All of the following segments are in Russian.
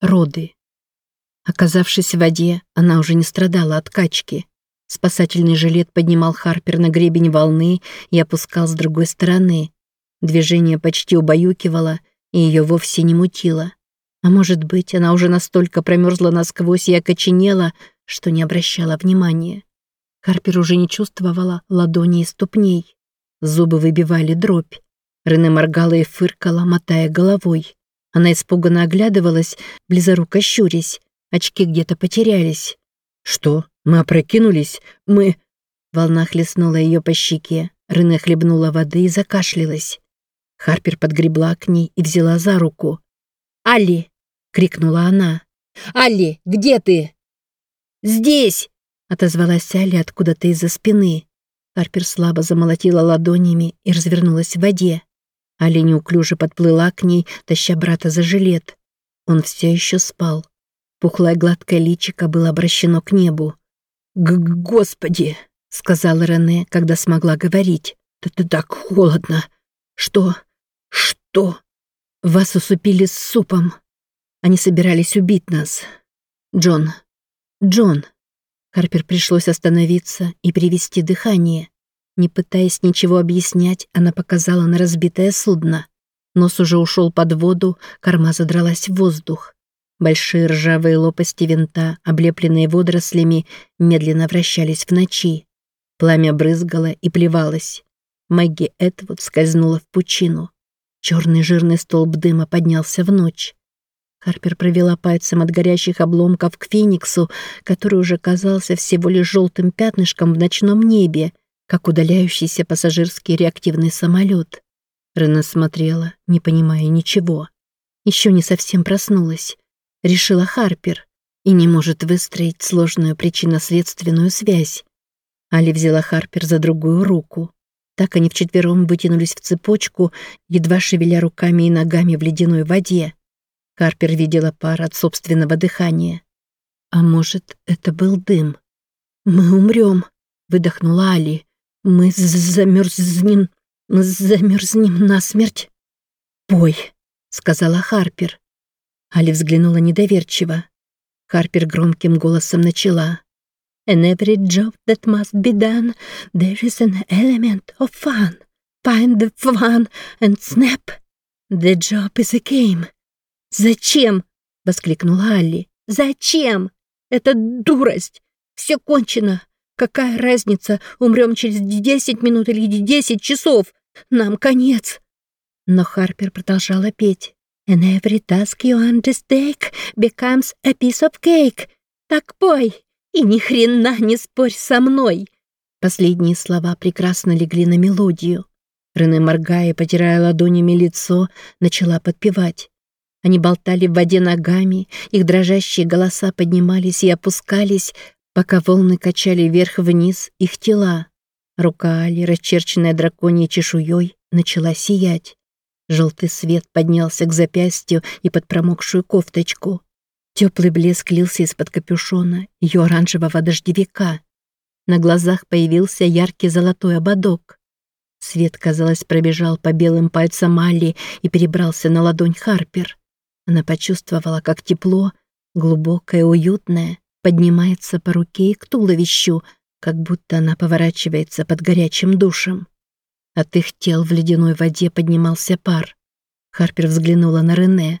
роды. Оказавшись в воде, она уже не страдала от качки. Спасательный жилет поднимал Харпер на гребень волны и опускал с другой стороны. Движение почти убаюкивало, и ее вовсе не мутило. А может быть, она уже настолько промерзла насквозь и окоченела, что не обращала внимания. Харпер уже не чувствовала ладоней и ступней. Зубы выбивали дробь. Рене моргала и фыркала, мотая головой. Она испуганно оглядывалась, близоруко щурясь. Очки где-то потерялись. «Что? Мы опрокинулись? Мы...» Волна хлестнула ее по щеке. Рене хлебнула воды и закашлялась. Харпер подгребла к ней и взяла за руку. «Алли!» — крикнула она. «Алли, где ты?» «Здесь!» — отозвалась Алли откуда-то из-за спины. Харпер слабо замолотила ладонями и развернулась в воде. Алли неуклюже подплыла к ней, таща брата за жилет. Он все еще спал. Пухлое гладкое личико было обращено к небу. «Г «Господи!» — сказала Рене, когда смогла говорить. «Это так холодно! Что? Что?» «Вас усыпили с супом. Они собирались убить нас. Джон. Джон!» Харпер пришлось остановиться и привести дыхание. Не пытаясь ничего объяснять, она показала на разбитое судно. Нос уже ушел под воду, корма задралась в воздух. Большие ржавые лопасти винта, облепленные водорослями, медленно вращались в ночи. Пламя брызгало и плевалось. Мэгги Этвуд скользнула в пучину. Черный жирный столб дыма поднялся в ночь. Харпер провела пальцем от горящих обломков к Фениксу, который уже казался всего лишь желтым пятнышком в ночном небе, как удаляющийся пассажирский реактивный самолет. Рена смотрела, не понимая ничего. Еще не совсем проснулась решила Харпер, и не может выстроить сложную причинно-следственную связь. Али взяла Харпер за другую руку. Так они вчетвером вытянулись в цепочку, едва шевеля руками и ногами в ледяной воде. Харпер видела пар от собственного дыхания. А может, это был дым? «Мы умрем», — выдохнула Али. «Мы замерзнем, замерзнем насмерть». «Пой», — сказала Харпер. Али взглянула недоверчиво. Харпер громким голосом начала. In every job that must be done, there is an element of fun. Find the fun and snap. The job is a game. «Зачем?» — воскликнула Алли. «Зачем? Это дурость! Все кончено! Какая разница, умрем через десять минут или десять часов? Нам конец!» Но Харпер продолжала петь. And every task you undertake becomes a piece of cake. Так пой, и ни хрена не спорь со мной. Последние слова прекрасно легли на мелодию. Рене, моргая, потирая ладонями лицо, начала подпевать. Они болтали в воде ногами, их дрожащие голоса поднимались и опускались, пока волны качали вверх-вниз их тела. Рука Али, расчерченная драконьей чешуей, начала сиять. Желтый свет поднялся к запястью и под промокшую кофточку. Теплый блеск лился из-под капюшона ее оранжевого дождевика. На глазах появился яркий золотой ободок. Свет, казалось, пробежал по белым пальцам Алли и перебрался на ладонь Харпер. Она почувствовала, как тепло, глубокое, уютное, поднимается по руке и к туловищу, как будто она поворачивается под горячим душем. От их тел в ледяной воде поднимался пар. Харпер взглянула на Рене.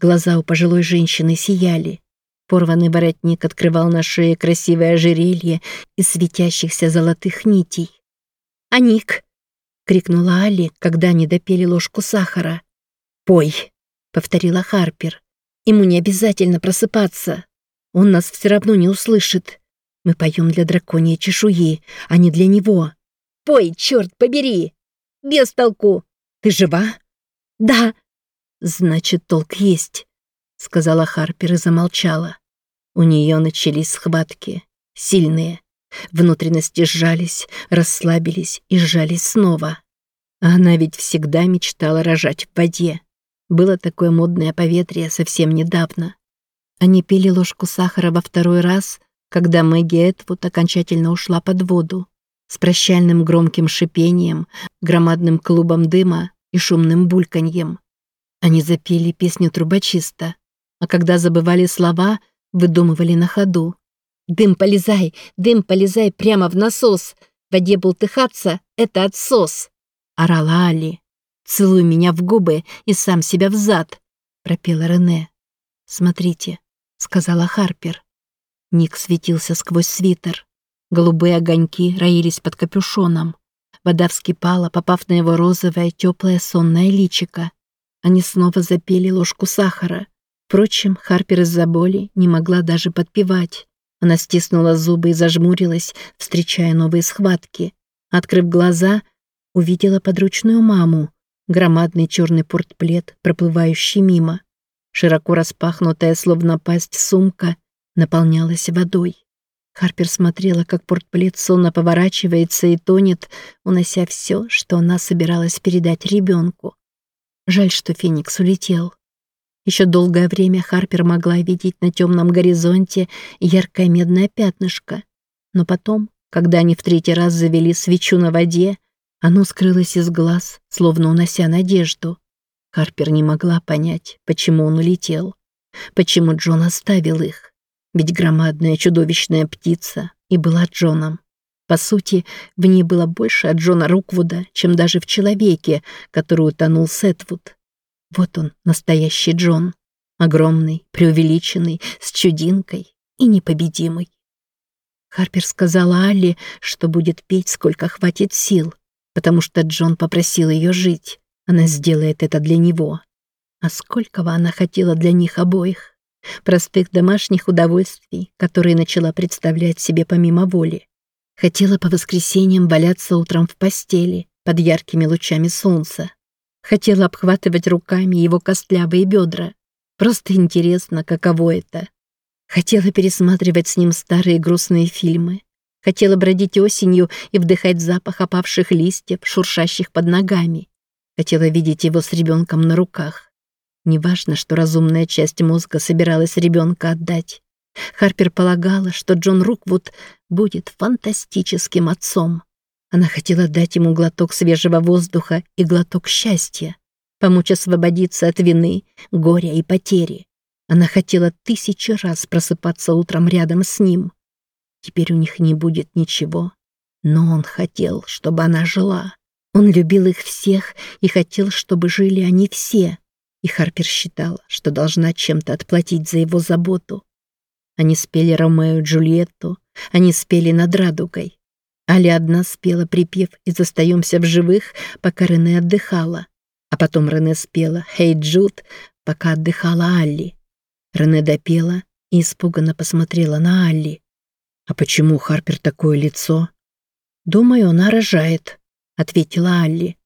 Глаза у пожилой женщины сияли. Порванный воротник открывал на шее красивое ожерелье из светящихся золотых нитей. «Аник!» — крикнула Али, когда они допели ложку сахара. «Пой!» — повторила Харпер. «Ему не обязательно просыпаться. Он нас все равно не услышит. Мы поем для драконьей чешуи, а не для него. Пой, черт побери! Без толку! Ты жива? Да. Значит, толк есть, сказала Харпер и замолчала. У нее начались схватки, сильные. Внутренности сжались, расслабились и сжались снова. А она ведь всегда мечтала рожать в воде. Было такое модное поветрие совсем недавно. Они пили ложку сахара во второй раз, когда Мэгги Этвуд окончательно ушла под воду с прощальным громким шипением, громадным клубом дыма и шумным бульканьем. Они запели песню трубочиста. а когда забывали слова, выдумывали на ходу. «Дым полезай, дым полезай прямо в насос! В воде бултыхаться — это отсос!» — орала Али. «Целуй меня в губы и сам себя в зад!» — пропела Рене. «Смотрите», — сказала Харпер. Ник светился сквозь свитер. Голубые огоньки роились под капюшоном. Вода вскипала, попав на его розовое, теплое сонное личико. Они снова запели ложку сахара. Впрочем, Харпер из-за боли не могла даже подпевать. Она стиснула зубы и зажмурилась, встречая новые схватки. Открыв глаза, увидела подручную маму, громадный черный портплет, проплывающий мимо. Широко распахнутая, словно пасть, сумка наполнялась водой. Харпер смотрела, как портплет сонно поворачивается и тонет, унося все, что она собиралась передать ребенку. Жаль, что Феникс улетел. Еще долгое время Харпер могла видеть на темном горизонте яркое медное пятнышко. Но потом, когда они в третий раз завели свечу на воде, оно скрылось из глаз, словно унося надежду. Харпер не могла понять, почему он улетел. Почему Джон оставил их. Ведь громадная чудовищная птица и была Джоном. По сути, в ней было больше от Джона Руквуда, чем даже в человеке, который утонул Сетвуд. Вот он, настоящий Джон. Огромный, преувеличенный, с чудинкой и непобедимый. Харпер сказала Алле, что будет петь, сколько хватит сил, потому что Джон попросил ее жить. Она сделает это для него. А сколького она хотела для них обоих. Простых домашних удовольствий, которые начала представлять себе помимо воли. Хотела по воскресеньям валяться утром в постели под яркими лучами солнца, Хотела обхватывать руками его костлявые бедра. Просто интересно, каково это. Хотела пересматривать с ним старые грустные фильмы. Хотела бродить осенью и вдыхать запах опавших листьев, шуршащих под ногами. Хотела видеть его с ребенком на руках. Неважно, что разумная часть мозга собиралась ребенка отдать. Харпер полагала, что Джон Руквуд будет фантастическим отцом. Она хотела дать ему глоток свежего воздуха и глоток счастья, помочь освободиться от вины, горя и потери. Она хотела тысячи раз просыпаться утром рядом с ним. Теперь у них не будет ничего. Но он хотел, чтобы она жила. Он любил их всех и хотел, чтобы жили они все. И Харпер считала, что должна чем-то отплатить за его заботу. Они спели Ромео и Джульетту, они спели над радугой. Али одна спела припев и застаемся в живых, пока Рене отдыхала. А потом Рене спела «Хей, Джуд», пока отдыхала Алли. Рене допела и испуганно посмотрела на Алли. «А почему Харпер такое лицо?» «Думаю, она рожает», — ответила Алли.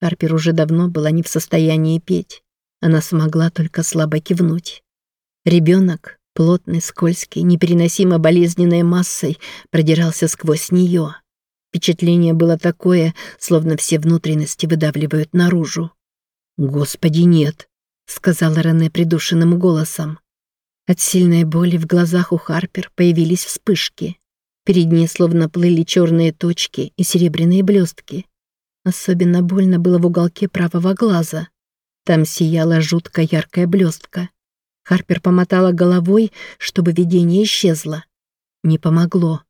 Харпер уже давно была не в состоянии петь. Она смогла только слабо кивнуть. Ребенок, плотный, скользкий, непереносимо болезненной массой, продирался сквозь нее. Впечатление было такое, словно все внутренности выдавливают наружу. «Господи, нет», — сказала Рене придушенным голосом. От сильной боли в глазах у Харпер появились вспышки. Перед ней словно плыли черные точки и серебряные блестки. Особенно больно было в уголке правого глаза. Там сияла жутко яркая блестка. Харпер помотала головой, чтобы видение исчезло. Не помогло.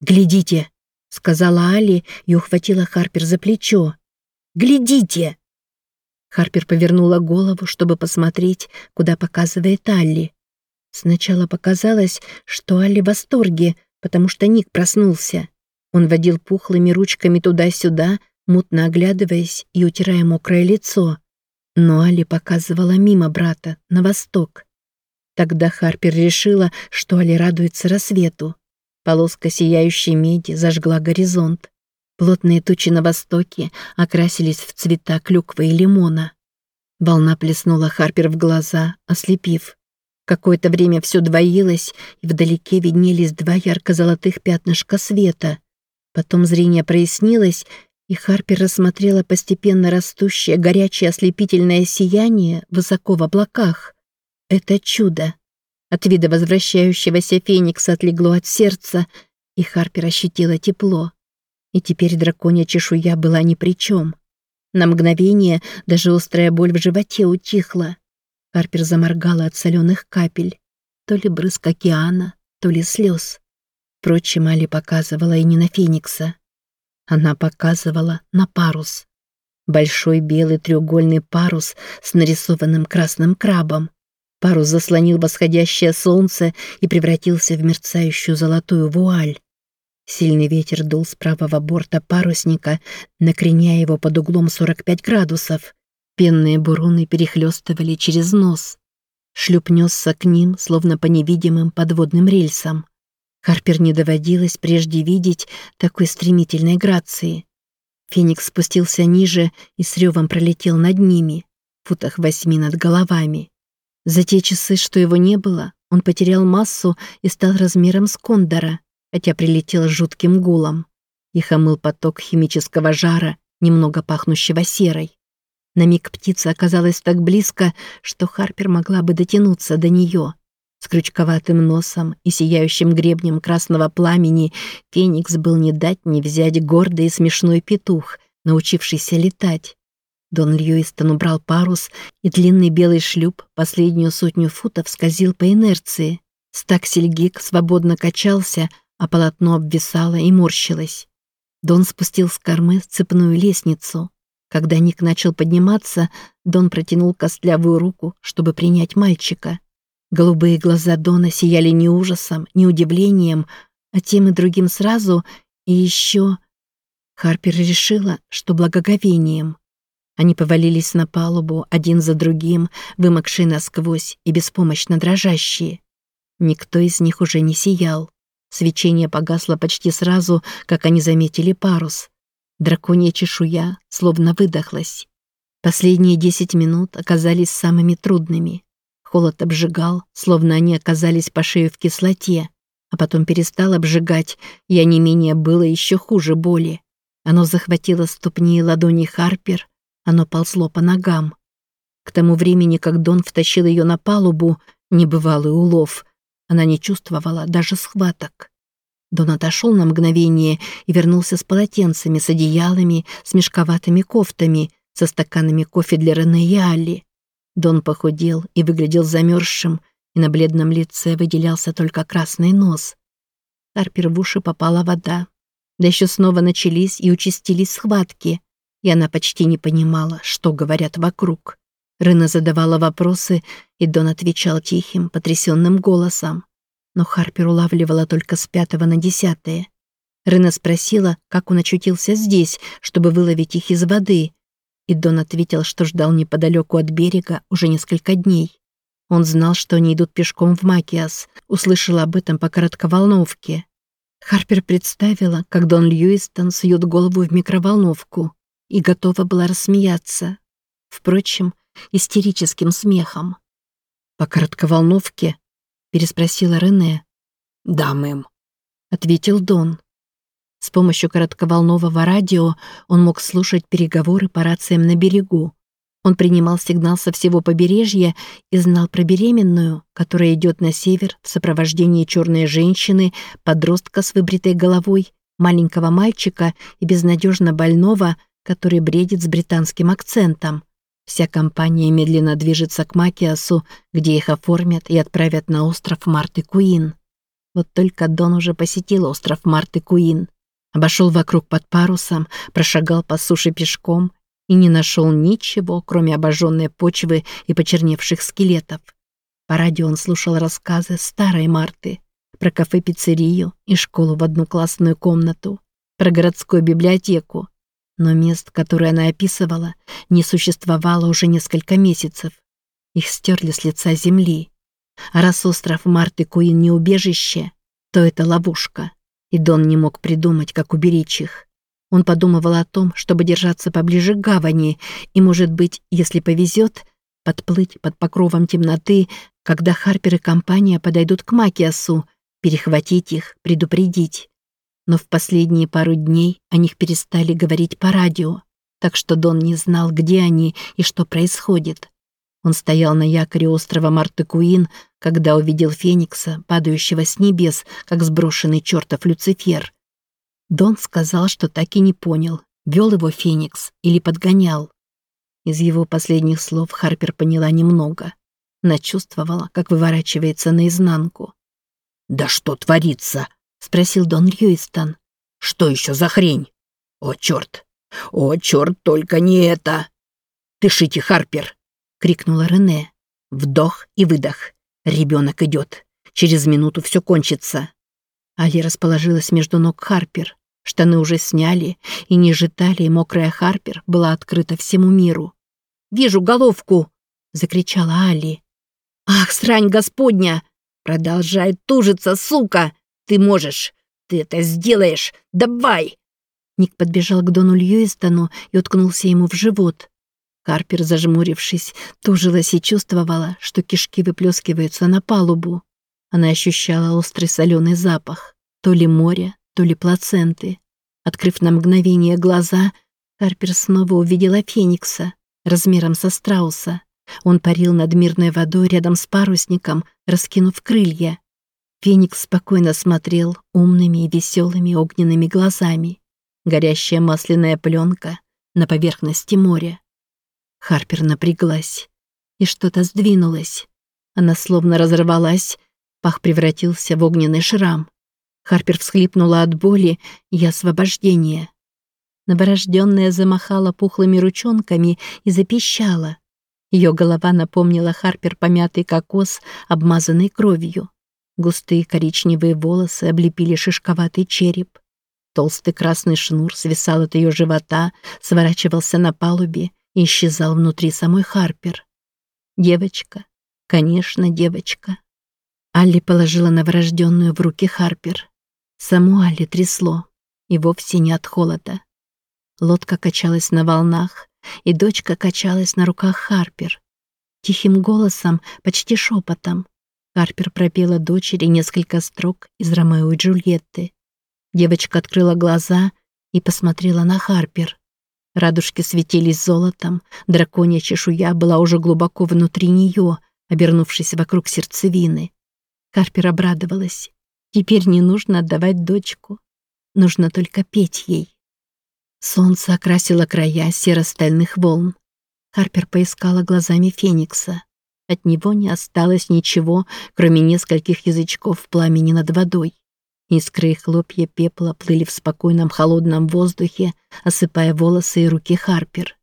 «Глядите!» — сказала Али и ухватила Харпер за плечо. «Глядите!» Харпер повернула голову, чтобы посмотреть, куда показывает Алли. Сначала показалось, что Алли в восторге, потому что Ник проснулся. Он водил пухлыми ручками туда-сюда, мутно оглядываясь и утирая мокрое лицо. Но Али показывала мимо брата, на восток. Тогда Харпер решила, что Али радуется рассвету. Полоска сияющей меди зажгла горизонт. Плотные тучи на востоке окрасились в цвета клюквы и лимона. Волна плеснула Харпер в глаза, ослепив. Какое-то время все двоилось, и вдалеке виднелись два ярко-золотых пятнышка света. Потом зрение прояснилось, и Харпер рассмотрела постепенно растущее горячее ослепительное сияние высоко в облаках. Это чудо. От вида возвращающегося феникса отлегло от сердца, и Харпер ощутила тепло. И теперь драконья чешуя была ни при чем. На мгновение даже острая боль в животе утихла. Харпер заморгала от соленых капель. То ли брызг океана, то ли слез. Впрочем, Али показывала и не на Феникса. Она показывала на парус. Большой белый треугольный парус с нарисованным красным крабом. Парус заслонил восходящее солнце и превратился в мерцающую золотую вуаль. Сильный ветер дул с правого борта парусника, накреняя его под углом 45 градусов. Пенные буруны перехлестывали через нос. Шлюп несся к ним, словно по невидимым подводным рельсам. Харпер не доводилось прежде видеть такой стремительной грации. Феникс спустился ниже и с ревом пролетел над ними, футах восьми над головами. За те часы, что его не было, он потерял массу и стал размером с кондора, хотя прилетел с жутким гулом. Их омыл поток химического жара, немного пахнущего серой. На миг птица оказалась так близко, что Харпер могла бы дотянуться до нее. С крючковатым носом и сияющим гребнем красного пламени Феникс был не дать не взять гордый и смешной петух, научившийся летать. Дон Льюистон убрал парус, и длинный белый шлюп последнюю сотню футов скользил по инерции. Стаксельгик свободно качался, а полотно обвисало и морщилось. Дон спустил с кормы цепную лестницу. Когда Ник начал подниматься, Дон протянул костлявую руку, чтобы принять мальчика. Голубые глаза Дона сияли не ужасом, не удивлением, а тем и другим сразу, и еще... Харпер решила, что благоговением. Они повалились на палубу один за другим, вымокшие насквозь и беспомощно дрожащие. Никто из них уже не сиял. Свечение погасло почти сразу, как они заметили парус. Драконья чешуя словно выдохлась. Последние десять минут оказались самыми трудными. Холод обжигал, словно они оказались по шею в кислоте, а потом перестал обжигать, и онемение было еще хуже боли. Оно захватило ступни и ладони Харпер, оно ползло по ногам. К тому времени, как Дон втащил ее на палубу, небывалый улов, она не чувствовала даже схваток. Дон отошел на мгновение и вернулся с полотенцами, с одеялами, с мешковатыми кофтами, со стаканами кофе для Рене и Алли. Дон похудел и выглядел замерзшим, и на бледном лице выделялся только красный нос. Харпер в уши попала вода. Да еще снова начались и участились схватки и она почти не понимала, что говорят вокруг. Рына задавала вопросы, и Дон отвечал тихим, потрясенным голосом. Но Харпер улавливала только с пятого на десятое. Рына спросила, как он очутился здесь, чтобы выловить их из воды, и Дон ответил, что ждал неподалеку от берега уже несколько дней. Он знал, что они идут пешком в Макиас, услышал об этом по коротковолновке. Харпер представила, как Дон Льюистон сует голову в микроволновку, и готова была рассмеяться. Впрочем, истерическим смехом. «По коротковолновке?» — переспросила Рене. «Да, мэм», — ответил Дон. С помощью коротковолнового радио он мог слушать переговоры по рациям на берегу. Он принимал сигнал со всего побережья и знал про беременную, которая идет на север в сопровождении черной женщины, подростка с выбритой головой, маленького мальчика и безнадежно больного, который бредит с британским акцентом. Вся компания медленно движется к Макиасу, где их оформят и отправят на остров Марты Куин. Вот только Дон уже посетил остров Марты Куин, обошел вокруг под парусом, прошагал по суше пешком и не нашел ничего, кроме обожженной почвы и почерневших скелетов. По радио он слушал рассказы старой Марты про кафе-пиццерию и школу в одну классную комнату, про городскую библиотеку, но мест, которые она описывала, не существовало уже несколько месяцев. Их стерли с лица земли. А раз остров Марты Куин не убежище, то это ловушка. И Дон не мог придумать, как уберечь их. Он подумывал о том, чтобы держаться поближе к гавани и, может быть, если повезет, подплыть под покровом темноты, когда Харпер и компания подойдут к Макиасу, перехватить их, предупредить но в последние пару дней о них перестали говорить по радио, так что Дон не знал, где они и что происходит. Он стоял на якоре острова Мартыкуин, когда увидел Феникса, падающего с небес, как сброшенный чертов Люцифер. Дон сказал, что так и не понял, вел его Феникс или подгонял. Из его последних слов Харпер поняла немного. Она чувствовала, как выворачивается наизнанку. «Да что творится?» — спросил Дон Льюистон. «Что еще за хрень? О, черт! О, черт, только не это!» «Дышите, Харпер!» — крикнула Рене. Вдох и выдох. Ребенок идет. Через минуту все кончится. Али расположилась между ног Харпер. Штаны уже сняли, и ниже талии мокрая Харпер была открыта всему миру. «Вижу головку!» — закричала Али. «Ах, срань господня! Продолжай тужиться, сука! Ты можешь! Ты это сделаешь! Давай!» Ник подбежал к Дону Льюистону и уткнулся ему в живот. Карпер, зажмурившись, тужилась и чувствовала, что кишки выплескиваются на палубу. Она ощущала острый соленый запах, то ли моря, то ли плаценты. Открыв на мгновение глаза, Карпер снова увидела Феникса, размером со страуса. Он парил над мирной водой рядом с парусником, раскинув крылья. Феникс спокойно смотрел умными и веселыми огненными глазами. Горящая масляная пленка на поверхности моря. Харпер напряглась, и что-то сдвинулось. Она словно разорвалась, пах превратился в огненный шрам. Харпер всхлипнула от боли и освобождения. Новорожденная замахала пухлыми ручонками и запищала. Ее голова напомнила Харпер помятый кокос, обмазанный кровью. Густые коричневые волосы облепили шишковатый череп. Толстый красный шнур свисал от ее живота, сворачивался на палубе и исчезал внутри самой Харпер. Девочка, конечно, девочка. Алли положила новорожденную в руки Харпер. Саму Алли трясло, и вовсе не от холода. Лодка качалась на волнах, и дочка качалась на руках Харпер. Тихим голосом, почти шепотом, Харпер пропела дочери несколько строк из Ромео и Джульетты. Девочка открыла глаза и посмотрела на Харпер. Радужки светились золотом, драконья чешуя была уже глубоко внутри нее, обернувшись вокруг сердцевины. Карпер обрадовалась. Теперь не нужно отдавать дочку. Нужно только петь ей. Солнце окрасило края серо-стальных волн. Харпер поискала глазами Феникса. От него не осталось ничего, кроме нескольких язычков пламени над водой. Искры и хлопья пепла плыли в спокойном холодном воздухе, осыпая волосы и руки Харпер.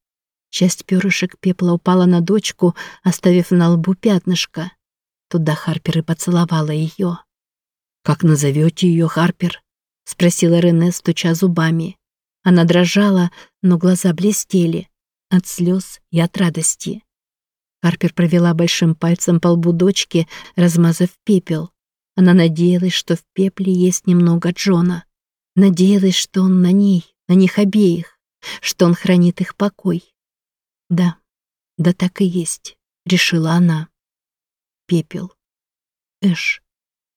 Часть перышек пепла упала на дочку, оставив на лбу пятнышко. Туда Харпер и поцеловала ее. «Как назовете ее, Харпер?» — спросила Рене, стуча зубами. Она дрожала, но глаза блестели от слез и от радости. Харпер провела большим пальцем по лбу дочки, размазав пепел. Она надеялась, что в пепле есть немного Джона. Надеялась, что он на ней, на них обеих, что он хранит их покой. Да, да так и есть, решила она. Пепел. Эш,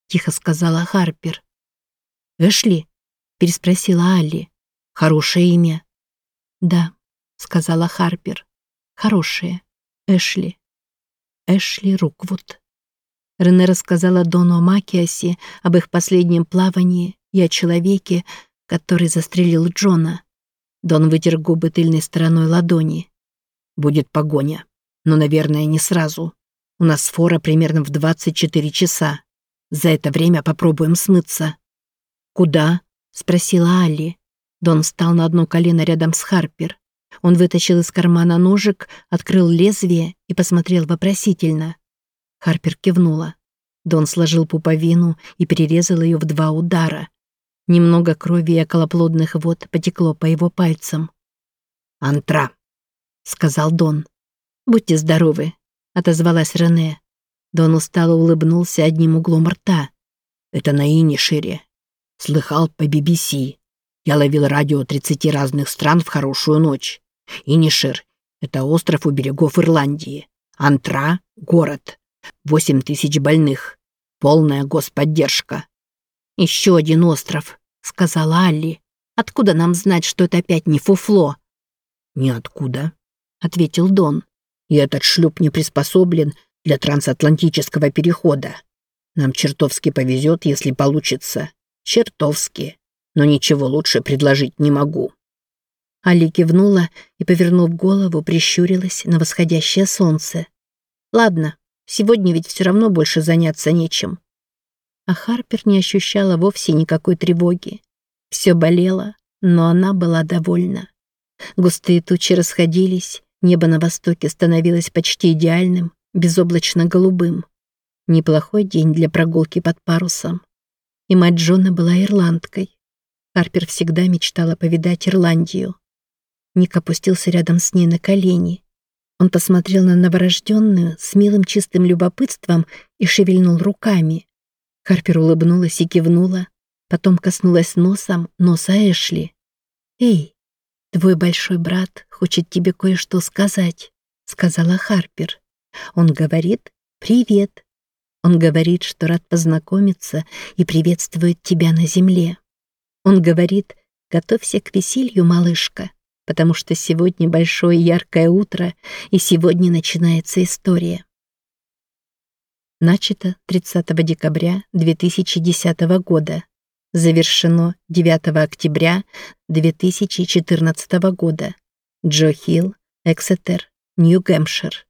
тихо сказала Харпер. Эшли? переспросила Алли. Хорошее имя. Да, сказала Харпер. Хорошее. Эшли. Эшли Руквуд. Рене рассказала Дону Макиасе, об их последнем плавании и о человеке, который застрелил Джона. Дон вытер губы тыльной стороной ладони. «Будет погоня. Но, наверное, не сразу. У нас фора примерно в 24 часа. За это время попробуем смыться». «Куда?» — спросила Алли. Дон встал на одно колено рядом с Харпер. Он вытащил из кармана ножик, открыл лезвие и посмотрел вопросительно. Харпер кивнула. Дон сложил пуповину и перерезал ее в два удара. Немного крови и околоплодных вод потекло по его пальцам. «Антра», — сказал Дон. «Будьте здоровы», — отозвалась Рене. Дон устало улыбнулся одним углом рта. «Это на Инишире. Слыхал по BBC. Я ловил радио 30 разных стран в хорошую ночь. Инишир — это остров у берегов Ирландии. Антра — город. Восемь тысяч больных. Полная господдержка. «Еще один остров», — сказала Алли. «Откуда нам знать, что это опять не фуфло?» «Ниоткуда», — ответил Дон. «И этот шлюп не приспособлен для трансатлантического перехода. Нам чертовски повезет, если получится. Чертовски. Но ничего лучше предложить не могу». Али кивнула и, повернув голову, прищурилась на восходящее солнце. «Ладно, Сегодня ведь все равно больше заняться нечем. А Харпер не ощущала вовсе никакой тревоги. Все болело, но она была довольна. Густые тучи расходились, небо на востоке становилось почти идеальным, безоблачно-голубым. Неплохой день для прогулки под парусом. И мать Джона была ирландкой. Харпер всегда мечтала повидать Ирландию. Ник опустился рядом с ней на колени. Он посмотрел на новорожденную с милым чистым любопытством и шевельнул руками. Харпер улыбнулась и кивнула, потом коснулась носом носа Эшли. «Эй, твой большой брат хочет тебе кое-что сказать», — сказала Харпер. «Он говорит «Привет». Он говорит, что рад познакомиться и приветствует тебя на земле. Он говорит «Готовься к веселью, малышка» потому что сегодня большое яркое утро, и сегодня начинается история. Начато 30 декабря 2010 года. Завершено 9 октября 2014 года. Джо Хилл, Эксетер, Нью-Гэмпшир.